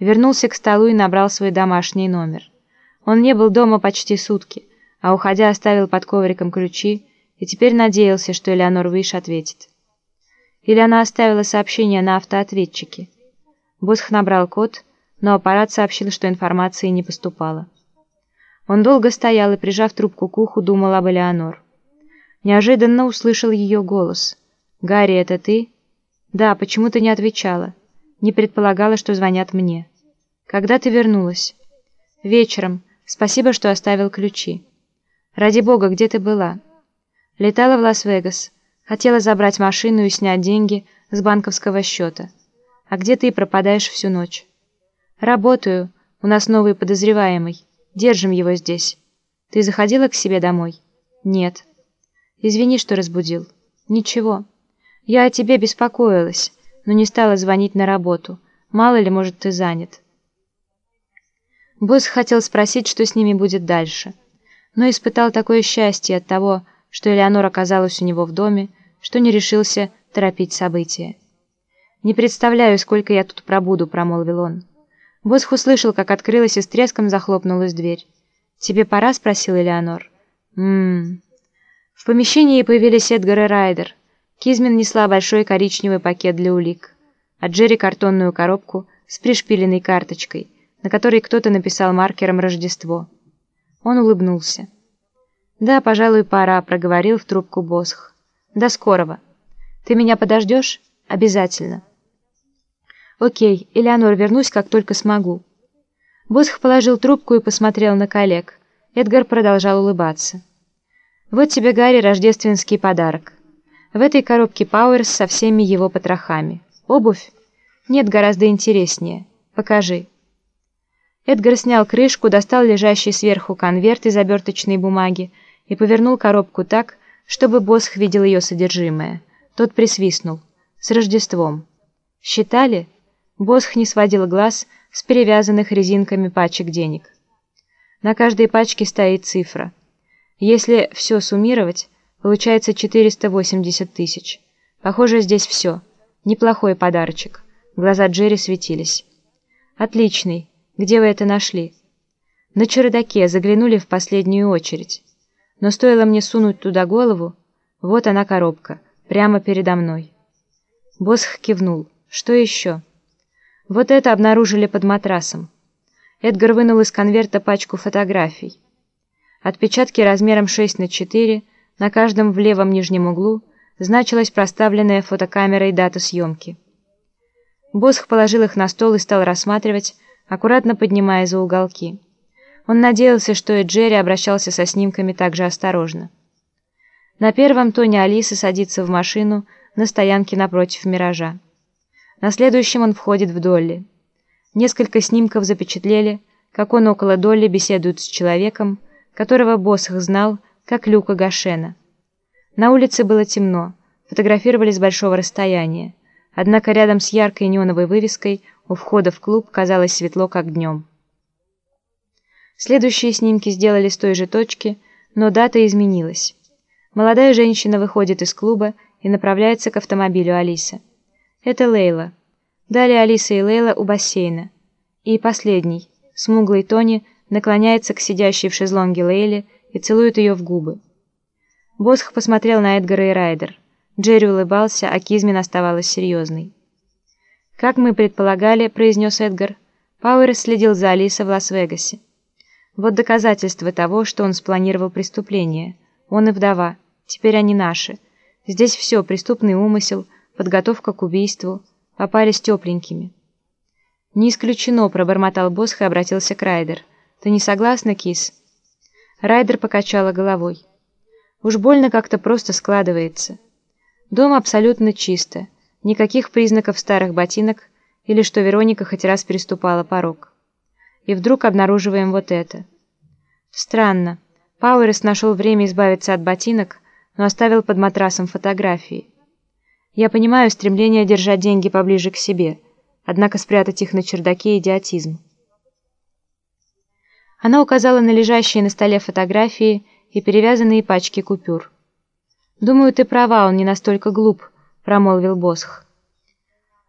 вернулся к столу и набрал свой домашний номер. Он не был дома почти сутки, а уходя оставил под ковриком ключи и теперь надеялся, что Элеонор Виш ответит. Или она оставила сообщение на автоответчике. Босх набрал код, но аппарат сообщил, что информации не поступало. Он долго стоял и, прижав трубку к уху, думал об Элеонор. Неожиданно услышал ее голос. «Гарри, это ты?» «Да, почему ты не отвечала?» «Не предполагала, что звонят мне». «Когда ты вернулась?» «Вечером. Спасибо, что оставил ключи». «Ради бога, где ты была?» «Летала в Лас-Вегас. Хотела забрать машину и снять деньги с банковского счета. А где ты пропадаешь всю ночь?» «Работаю. У нас новый подозреваемый. Держим его здесь. Ты заходила к себе домой?» «Нет». «Извини, что разбудил». «Ничего. Я о тебе беспокоилась, но не стала звонить на работу. Мало ли, может, ты занят». Босс хотел спросить, что с ними будет дальше, но испытал такое счастье от того, что Элеонора оказалась у него в доме, что не решился торопить события. «Не представляю, сколько я тут пробуду», — промолвил он. Босх услышал, как открылась и с треском захлопнулась дверь. «Тебе пора?» — спросил Элеонор. «Ммм...» В помещении появились Эдгар и Райдер. Кизмин несла большой коричневый пакет для улик, а Джерри картонную коробку с пришпиленной карточкой, на которой кто-то написал маркером «Рождество». Он улыбнулся. «Да, пожалуй, пора», — проговорил в трубку Босх. «До скорого. Ты меня подождешь? Обязательно». «Окей, Элеонор, вернусь, как только смогу». Босх положил трубку и посмотрел на коллег. Эдгар продолжал улыбаться. «Вот тебе, Гарри, рождественский подарок. В этой коробке Пауэрс со всеми его потрохами. Обувь? Нет, гораздо интереснее. Покажи». Эдгар снял крышку, достал лежащий сверху конверт из оберточной бумаги, и повернул коробку так, чтобы Босх видел ее содержимое. Тот присвистнул. «С Рождеством!» «Считали?» Босх не сводил глаз с перевязанных резинками пачек денег. На каждой пачке стоит цифра. Если все суммировать, получается 480 тысяч. Похоже, здесь все. Неплохой подарочек. Глаза Джерри светились. «Отличный. Где вы это нашли?» «На чердаке, заглянули в последнюю очередь» но стоило мне сунуть туда голову, вот она коробка, прямо передо мной. Босх кивнул. Что еще? Вот это обнаружили под матрасом. Эдгар вынул из конверта пачку фотографий. Отпечатки размером 6 на 4, на каждом в левом нижнем углу значилась проставленная фотокамерой дата съемки. Босх положил их на стол и стал рассматривать, аккуратно поднимая за уголки. Он надеялся, что и Джерри обращался со снимками так же осторожно. На первом тоне Алиса садится в машину на стоянке напротив «Миража». На следующем он входит в Долли. Несколько снимков запечатлели, как он около Долли беседует с человеком, которого Босх знал, как Люка Гашена. На улице было темно, фотографировали с большого расстояния, однако рядом с яркой неоновой вывеской у входа в клуб казалось светло, как днем. Следующие снимки сделали с той же точки, но дата изменилась. Молодая женщина выходит из клуба и направляется к автомобилю Алисы. Это Лейла. Далее Алиса и Лейла у бассейна. И последний, смуглый Тони, наклоняется к сидящей в шезлонге Лейле и целует ее в губы. Босх посмотрел на Эдгара и Райдер. Джерри улыбался, а Кизмин оставалась серьезной. «Как мы предполагали», — произнес Эдгар, — Пауэр следил за Алисой в Лас-Вегасе. Вот доказательство того, что он спланировал преступление. Он и вдова. Теперь они наши. Здесь все, преступный умысел, подготовка к убийству. Попались тепленькими. «Не исключено», — пробормотал Босх и обратился к Райдер. «Ты не согласна, Кис?» Райдер покачала головой. «Уж больно как-то просто складывается. Дом абсолютно чисто. Никаких признаков старых ботинок или что Вероника хоть раз переступала порог» и вдруг обнаруживаем вот это. Странно. Пауэрс нашел время избавиться от ботинок, но оставил под матрасом фотографии. Я понимаю стремление держать деньги поближе к себе, однако спрятать их на чердаке – идиотизм. Она указала на лежащие на столе фотографии и перевязанные пачки купюр. «Думаю, ты права, он не настолько глуп», – промолвил Босх.